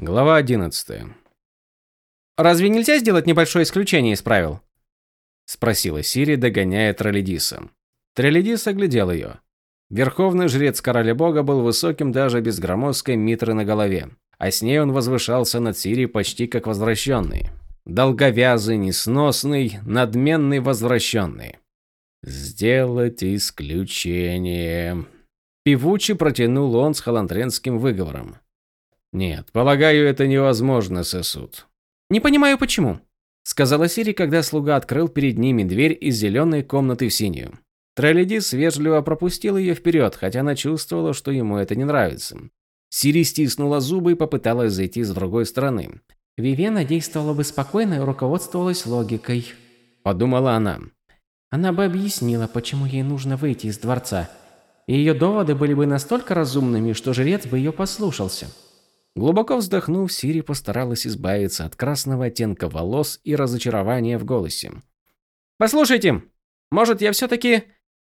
Глава 11. Разве нельзя сделать небольшое исключение из правил? спросила Сири, догоняя Троллидиса. Троллидис оглядел ее. Верховный жрец короля бога был высоким даже без громоздкой митры на голове, а с ней он возвышался над Сирией почти как возвращенный. Долговязый, несносный, надменный возвращенный. «Сделать исключение», Певуче протянул он с холандренским выговором. «Нет, полагаю, это невозможно, сосуд». «Не понимаю, почему», — сказала Сири, когда слуга открыл перед ними дверь из зеленой комнаты в синюю. Троллидис вежливо пропустил ее вперед, хотя она чувствовала, что ему это не нравится. Сири стиснула зубы и попыталась зайти с другой стороны. «Вивена действовала бы спокойно и руководствовалась логикой», – подумала она. «Она бы объяснила, почему ей нужно выйти из дворца, и ее доводы были бы настолько разумными, что жрец бы ее послушался». Глубоко вздохнув, Сири постаралась избавиться от красного оттенка волос и разочарования в голосе. «Послушайте, может, я все-таки...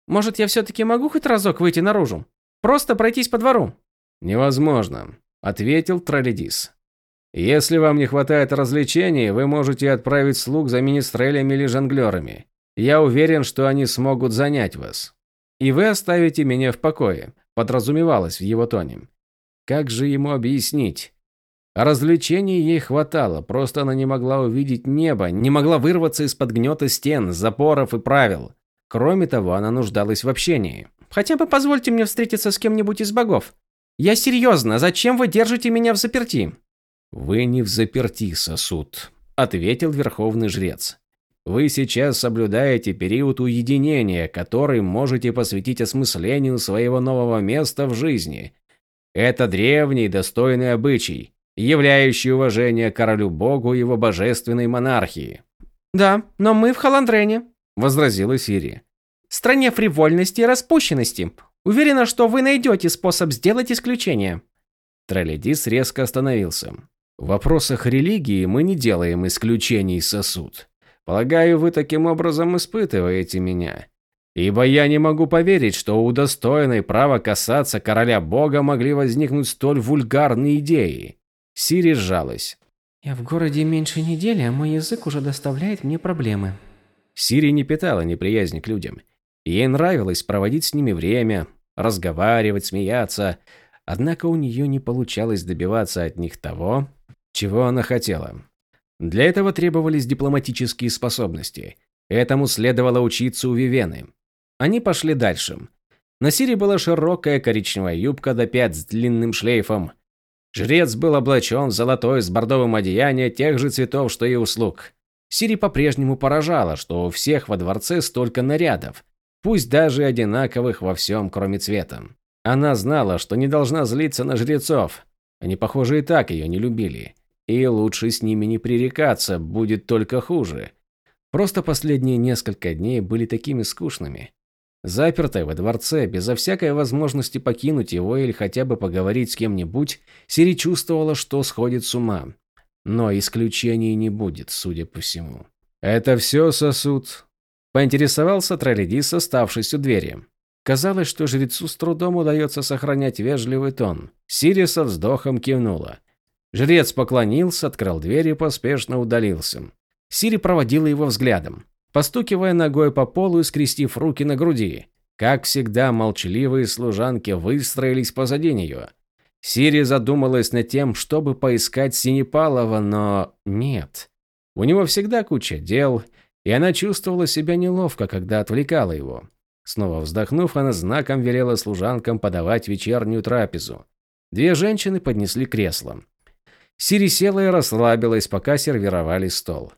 Может, я все-таки могу хоть разок выйти наружу? Просто пройтись по двору?» «Невозможно», — ответил Троллидис. «Если вам не хватает развлечений, вы можете отправить слуг за министрелями или жонглерами. Я уверен, что они смогут занять вас. И вы оставите меня в покое», — подразумевалось в его тоне. Как же ему объяснить? Развлечений ей хватало, просто она не могла увидеть небо, не могла вырваться из-под гнета стен, запоров и правил. Кроме того, она нуждалась в общении. «Хотя бы позвольте мне встретиться с кем-нибудь из богов. Я серьезно, зачем вы держите меня в заперти?» «Вы не в заперти, сосуд», — ответил верховный жрец. «Вы сейчас соблюдаете период уединения, который можете посвятить осмыслению своего нового места в жизни, это древний достойный обычай, являющий уважение королю-богу и его божественной монархии. «Да, но мы в Халандрене», – возразила Сири. «Стране фривольности и распущенности. Уверена, что вы найдете способ сделать исключение». Троллидис резко остановился. «В вопросах религии мы не делаем исключений, сосуд. Полагаю, вы таким образом испытываете меня. Ибо я не могу поверить, что у удостоенной права касаться короля бога могли возникнуть столь вульгарные идеи. Сири сжалась. «Я в городе меньше недели, а мой язык уже доставляет мне проблемы». Сири не питала неприязни к людям. Ей нравилось проводить с ними время, разговаривать, смеяться. Однако у нее не получалось добиваться от них того, чего она хотела. Для этого требовались дипломатические способности. Этому следовало учиться у Вивены. Они пошли дальше. На Сире была широкая коричневая юбка до пят с длинным шлейфом. Жрец был облачен в золотое с бордовым одеяние тех же цветов, что и у слуг. Сири по-прежнему поражала, что у всех во дворце столько нарядов, пусть даже одинаковых во всем, кроме цвета. Она знала, что не должна злиться на жрецов. Они, похоже, и так ее не любили. И лучше с ними не пререкаться, будет только хуже. Просто последние несколько дней были такими скучными. Запертая во дворце, безо всякой возможности покинуть его или хотя бы поговорить с кем-нибудь, Сири чувствовала, что сходит с ума. Но исключений не будет, судя по всему. «Это все сосуд?» – поинтересовался Троллидис, оставшись у двери. Казалось, что жрецу с трудом удается сохранять вежливый тон. Сири со вздохом кивнула. Жрец поклонился, открыл дверь и поспешно удалился. Сири проводила его взглядом постукивая ногой по полу и скрестив руки на груди. Как всегда, молчаливые служанки выстроились позади нее. Сири задумалась над тем, чтобы поискать Синепалова, но нет. У него всегда куча дел, и она чувствовала себя неловко, когда отвлекала его. Снова вздохнув, она знаком велела служанкам подавать вечернюю трапезу. Две женщины поднесли кресло. Сири села и расслабилась, пока сервировали стол.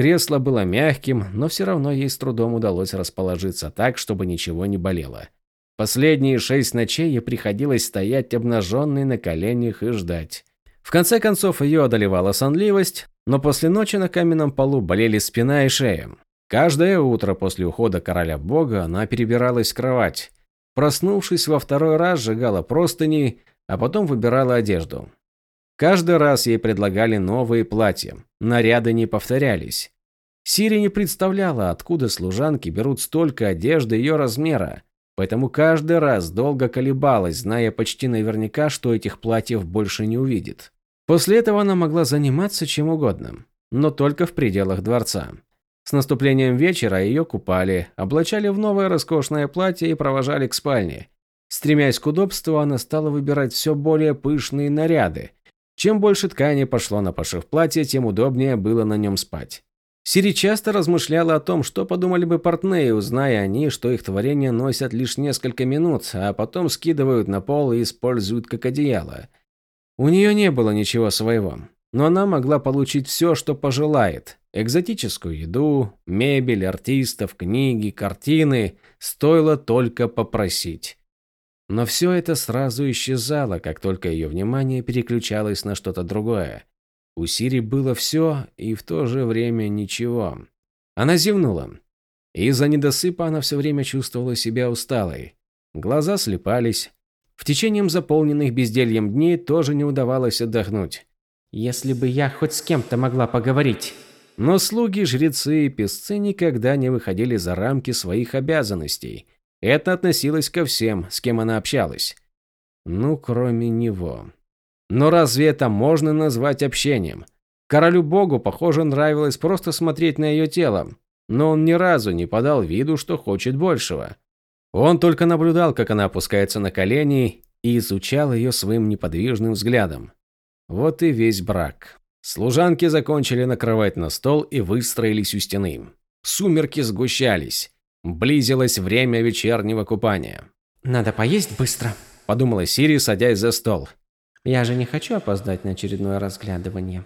Кресло было мягким, но все равно ей с трудом удалось расположиться так, чтобы ничего не болело. Последние шесть ночей ей приходилось стоять обнаженной на коленях и ждать. В конце концов ее одолевала сонливость, но после ночи на каменном полу болели спина и шея. Каждое утро после ухода короля бога она перебиралась в кровать. Проснувшись во второй раз, сжигала простыни, а потом выбирала одежду. Каждый раз ей предлагали новые платья, наряды не повторялись. Сири не представляла, откуда служанки берут столько одежды ее размера, поэтому каждый раз долго колебалась, зная почти наверняка, что этих платьев больше не увидит. После этого она могла заниматься чем угодно, но только в пределах дворца. С наступлением вечера ее купали, облачали в новое роскошное платье и провожали к спальне. Стремясь к удобству, она стала выбирать все более пышные наряды. Чем больше ткани пошло на пошив платья, тем удобнее было на нем спать. Сири часто размышляла о том, что подумали бы портные, узная они, что их творения носят лишь несколько минут, а потом скидывают на пол и используют как одеяло. У нее не было ничего своего, но она могла получить все, что пожелает. Экзотическую еду, мебель, артистов, книги, картины. Стоило только попросить. Но все это сразу исчезало, как только ее внимание переключалось на что-то другое. У Сири было все и в то же время ничего. Она зевнула. Из-за недосыпа она все время чувствовала себя усталой. Глаза слепались. В течение заполненных бездельем дней тоже не удавалось отдохнуть. «Если бы я хоть с кем-то могла поговорить...» Но слуги, жрецы и песцы никогда не выходили за рамки своих обязанностей. Это относилось ко всем, с кем она общалась. Ну, кроме него. Но разве это можно назвать общением? Королю-богу, похоже, нравилось просто смотреть на ее тело, но он ни разу не подал виду, что хочет большего. Он только наблюдал, как она опускается на колени и изучал ее своим неподвижным взглядом. Вот и весь брак. Служанки закончили накрывать на стол и выстроились у стены. Сумерки сгущались. Близилось время вечернего купания. «Надо поесть быстро», – подумала Сири, садясь за стол. Я же не хочу опоздать на очередное разглядывание.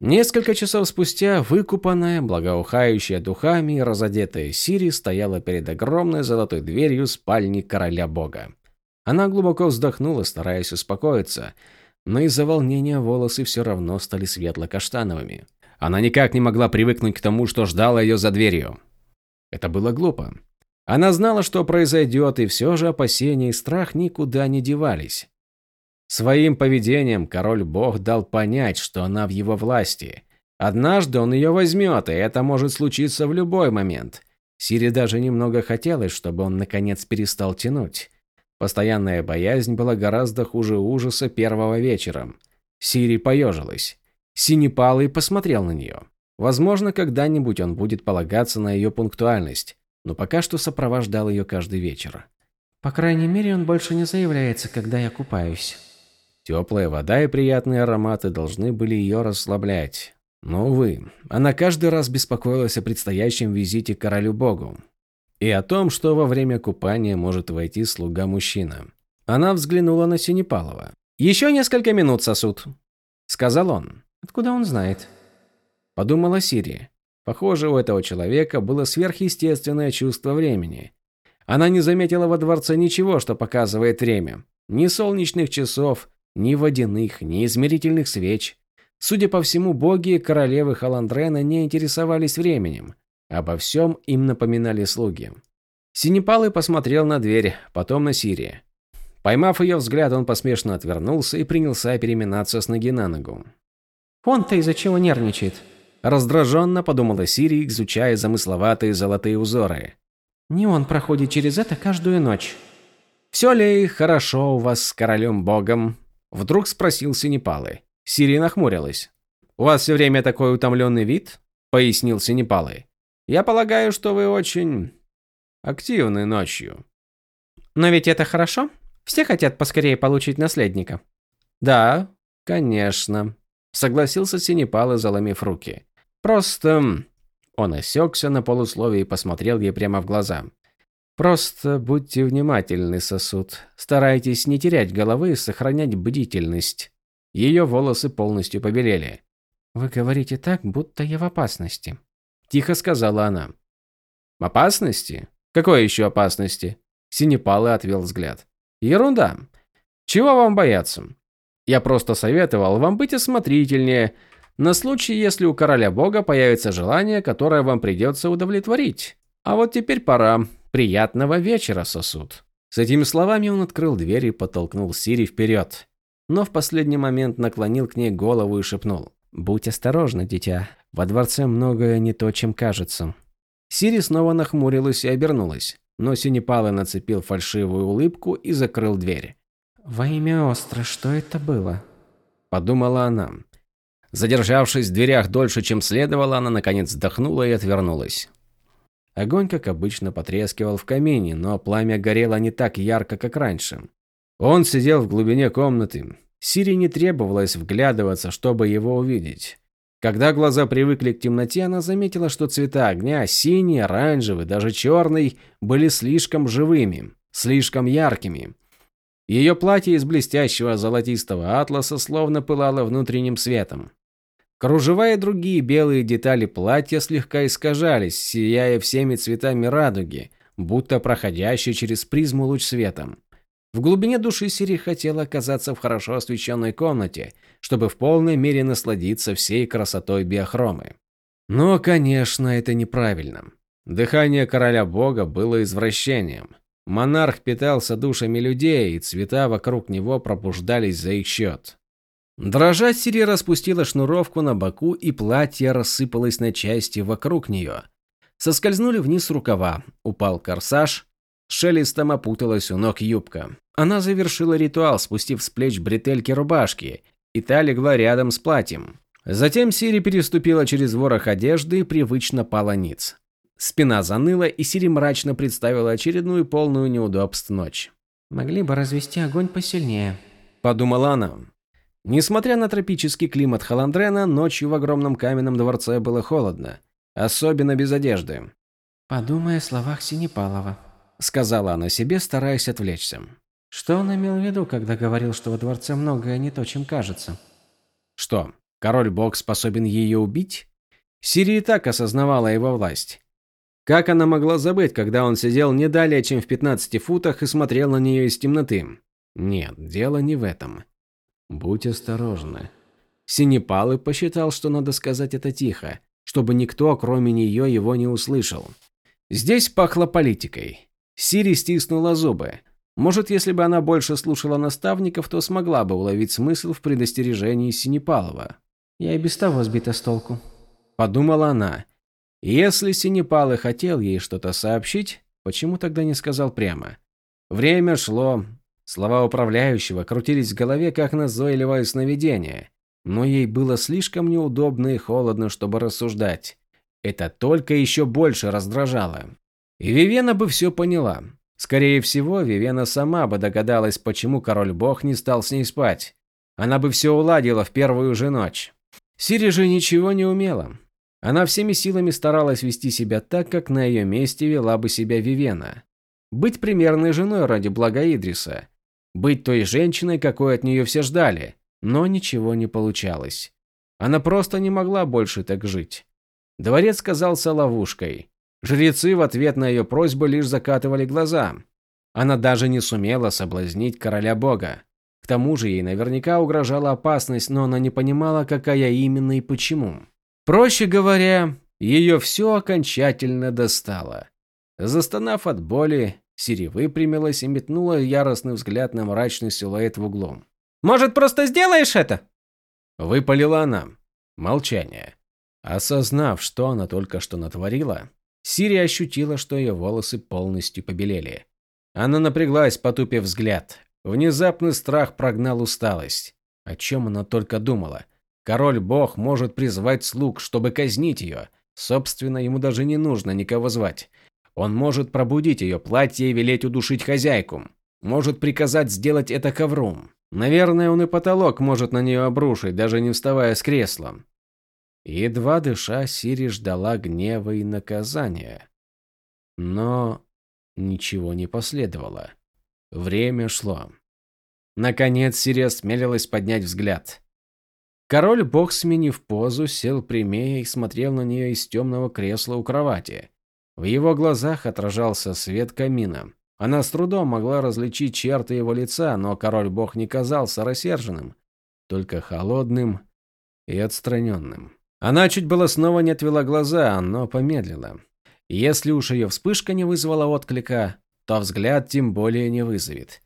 Несколько часов спустя выкупанная, благоухающая духами и разодетая Сири стояла перед огромной золотой дверью спальни короля бога. Она глубоко вздохнула, стараясь успокоиться, но из-за волнения волосы все равно стали светло-каштановыми. Она никак не могла привыкнуть к тому, что ждало ее за дверью. Это было глупо. Она знала, что произойдет, и все же опасения и страх никуда не девались. Своим поведением король-бог дал понять, что она в его власти. Однажды он ее возьмет, и это может случиться в любой момент. Сири даже немного хотелось, чтобы он наконец перестал тянуть. Постоянная боязнь была гораздо хуже ужаса первого вечера. Сири поежилась. Синепалый посмотрел на нее. Возможно, когда-нибудь он будет полагаться на ее пунктуальность, но пока что сопровождал ее каждый вечер. По крайней мере, он больше не заявляется, когда я купаюсь. Теплая вода и приятные ароматы должны были ее расслаблять. Но, увы, она каждый раз беспокоилась о предстоящем визите к королю-богу. И о том, что во время купания может войти слуга-мужчина. Она взглянула на Синепалова. «Еще несколько минут сосуд», — сказал он. «Откуда он знает?» Подумала Сири. Похоже, у этого человека было сверхъестественное чувство времени. Она не заметила во дворце ничего, что показывает время. Ни солнечных часов, ни водяных, ни измерительных свеч. Судя по всему, боги и королевы Халандрена не интересовались временем. Обо всем им напоминали слуги. Синепалый посмотрел на дверь, потом на Сири. Поймав ее взгляд, он посмешно отвернулся и принялся переминаться с ноги на ногу. «Он-то из-за чего нервничает?» Раздраженно подумала Сири, изучая замысловатые золотые узоры. «Не он проходит через это каждую ночь». «Все ли хорошо у вас с королем-богом?» Вдруг спросил Синепалы. Сири нахмурилась. «У вас все время такой утомленный вид?» Пояснил Синепалы. «Я полагаю, что вы очень активны ночью». «Но ведь это хорошо. Все хотят поскорее получить наследника». «Да, конечно», согласился Синепалы, заломив руки. «Просто...» Он осекся на полусловие и посмотрел ей прямо в глаза. Просто будьте внимательны, сосуд. Старайтесь не терять головы и сохранять бдительность. Ее волосы полностью побелели. Вы говорите так, будто я в опасности. Тихо сказала она. Опасности? Какой еще опасности? Синепалы отвел взгляд. Ерунда. Чего вам бояться? Я просто советовал вам быть осмотрительнее, на случай, если у короля бога появится желание, которое вам придется удовлетворить. А вот теперь пора. Приятного вечера, сосуд. С этими словами он открыл дверь и подтолкнул Сири вперед. Но в последний момент наклонил к ней голову и шепнул. «Будь осторожна, дитя. Во дворце многое не то, чем кажется». Сири снова нахмурилась и обернулась. Но Синепалы нацепил фальшивую улыбку и закрыл дверь. «Во имя Остра, что это было?» подумала она. Задержавшись в дверях дольше, чем следовало, она наконец вздохнула и отвернулась. Огонь, как обычно, потрескивал в камине, но пламя горело не так ярко, как раньше. Он сидел в глубине комнаты. Сири не требовалось вглядываться, чтобы его увидеть. Когда глаза привыкли к темноте, она заметила, что цвета огня – синий, оранжевый, даже черный – были слишком живыми, слишком яркими. Ее платье из блестящего золотистого атласа словно пылало внутренним светом. Кружева и другие белые детали платья слегка искажались, сияя всеми цветами радуги, будто проходящий через призму луч света. В глубине души Сири хотела оказаться в хорошо освещенной комнате, чтобы в полной мере насладиться всей красотой биохромы. Но, конечно, это неправильно. Дыхание короля бога было извращением. Монарх питался душами людей, и цвета вокруг него пробуждались за их счет. Дрожа, Сири распустила шнуровку на боку, и платье рассыпалось на части вокруг нее. Соскользнули вниз рукава, упал корсаж, шелестом опуталась у ног юбка. Она завершила ритуал, спустив с плеч бретельки рубашки, и та легла рядом с платьем. Затем Сири переступила через ворох одежды и привычно пала ниц. Спина заныла, и Сири мрачно представила очередную полную неудобств ночь. «Могли бы развести огонь посильнее», – подумала она. Несмотря на тропический климат Халандрена, ночью в огромном каменном дворце было холодно, особенно без одежды. «Подумай о словах Синепалова», – сказала она себе, стараясь отвлечься. «Что он имел в виду, когда говорил, что во дворце многое не то, чем кажется?» «Что, король-бог способен ее убить?» Сири и так осознавала его власть. Как она могла забыть, когда он сидел не далее, чем в 15 футах и смотрел на нее из темноты? Нет, дело не в этом. Будь осторожна. Синепалы посчитал, что надо сказать это тихо, чтобы никто, кроме нее, его не услышал. Здесь пахло политикой. Сири стиснула зубы. Может, если бы она больше слушала наставников, то смогла бы уловить смысл в предостережении Синепалова. «Я и без того сбита с толку», – подумала она. Если Синепал и хотел ей что-то сообщить, почему тогда не сказал прямо? Время шло. Слова управляющего крутились в голове, как назойливое сновидение. Но ей было слишком неудобно и холодно, чтобы рассуждать. Это только еще больше раздражало. И Вивена бы все поняла. Скорее всего, Вивена сама бы догадалась, почему король-бог не стал с ней спать. Она бы все уладила в первую же ночь. Сири же ничего не умела. Она всеми силами старалась вести себя так, как на ее месте вела бы себя Вивена. Быть примерной женой ради блага Идриса. Быть той женщиной, какой от нее все ждали. Но ничего не получалось. Она просто не могла больше так жить. Дворец казался ловушкой. Жрецы в ответ на ее просьбу лишь закатывали глаза. Она даже не сумела соблазнить короля бога. К тому же ей наверняка угрожала опасность, но она не понимала, какая именно и почему. Проще говоря, ее все окончательно достало. Застонав от боли, Сири выпрямилась и метнула яростный взгляд на мрачный силуэт в углу. «Может, просто сделаешь это?» Выпалила она. Молчание. Осознав, что она только что натворила, Сири ощутила, что ее волосы полностью побелели. Она напряглась, потупив взгляд. Внезапный страх прогнал усталость. О чем она только думала. Король-бог может призвать слуг, чтобы казнить ее. Собственно, ему даже не нужно никого звать. Он может пробудить ее платье и велеть удушить хозяйку. Может приказать сделать это ковром. Наверное, он и потолок может на нее обрушить, даже не вставая с кресла. Едва дыша, Сири ждала гнева и наказания. Но ничего не последовало. Время шло. Наконец Сири осмелилась поднять взгляд. Король-бог, сменив позу, сел прямее и смотрел на нее из темного кресла у кровати. В его глазах отражался свет камина. Она с трудом могла различить черты его лица, но король-бог не казался рассерженным, только холодным и отстраненным. Она чуть было снова не отвела глаза, но помедлила. Если уж ее вспышка не вызвала отклика, то взгляд тем более не вызовет.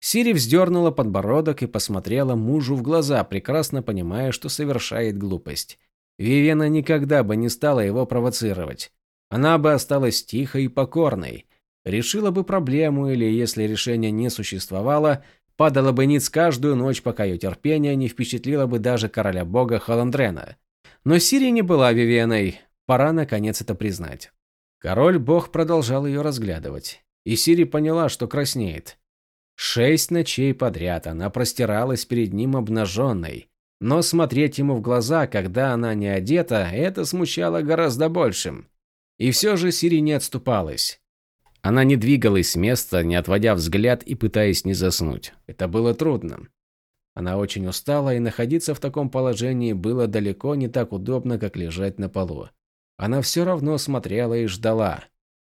Сири вздернула подбородок и посмотрела мужу в глаза, прекрасно понимая, что совершает глупость. Вивена никогда бы не стала его провоцировать. Она бы осталась тихой и покорной. Решила бы проблему или, если решения не существовало, падала бы ниц каждую ночь, пока ее терпение не впечатлило бы даже короля бога Халандрена. Но Сири не была Вивеной, пора наконец это признать. Король-бог продолжал ее разглядывать, и Сири поняла, что краснеет. Шесть ночей подряд она простиралась перед ним обнаженной, но смотреть ему в глаза, когда она не одета, это смущало гораздо большим. И все же Сири не отступалась. Она не двигалась с места, не отводя взгляд и пытаясь не заснуть. Это было трудно. Она очень устала, и находиться в таком положении было далеко не так удобно, как лежать на полу. Она все равно смотрела и ждала.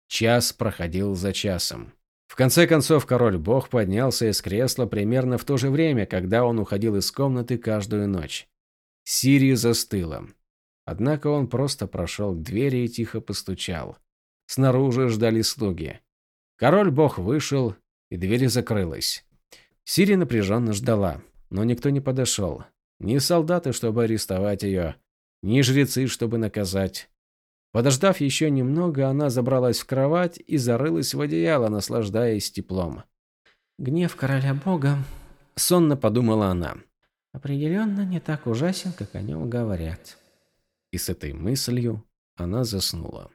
Час проходил за часом. В конце концов, король-бог поднялся из кресла примерно в то же время, когда он уходил из комнаты каждую ночь. Сири застыла. Однако он просто прошел к двери и тихо постучал. Снаружи ждали слуги. Король-бог вышел, и дверь закрылась. Сири напряженно ждала, но никто не подошел. Ни солдаты, чтобы арестовать ее, ни жрецы, чтобы наказать. Подождав еще немного, она забралась в кровать и зарылась в одеяло, наслаждаясь теплом. «Гнев короля бога», — сонно подумала она, — «определенно не так ужасен, как о нем говорят». И с этой мыслью она заснула.